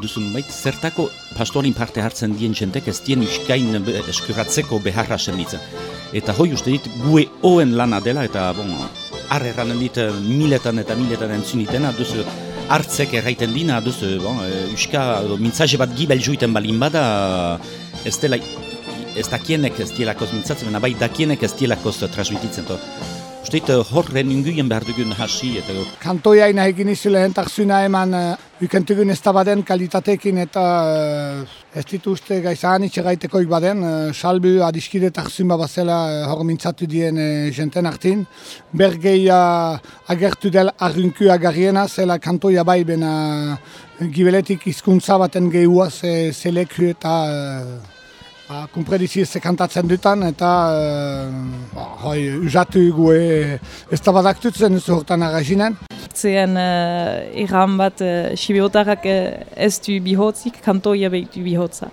duzun bait, zertako pastorin parte hartzen dien jentek ez dien uskain eskuratzeko beharra senditzen. Eta hoi uste dit, gue hoen lana dela, eta bon, arre erranen dit, miletan eta miletan entzun itena, duzu, hartzek erraiten dina, duzu, bon, uska, mintzaje bat gibel juiten balin bada, ez dela, ez dakienek ez dielakoz mintzatzen, baina bai dakienek ez dielakoz transmititzen. Usteit horren inguien behar dugun hasi eta... Kantoia ina egin izu lehen takzuna eman uh, ukentugun ez baden kalitatekin eta uh, ez dituzte gaizan itxe gaiteko baden. Uh, salbu adiskide takzun babazela uh, hor mintzatu dien jenten artin. Bergei agertu del arrunku agarriena zela kantoia bai bena gibeletik izkuntza baten gehuaz uh, zeleku eta... Uh, Ba, Kumpredizi ez kantatzen dutan eta ba, hoi, usatu gue ez da badaktutzen ez horretan agazinen. Zean uh, bat uh, sibiotarrak uh, ez du bihotzik, kantoia behitu bihotza.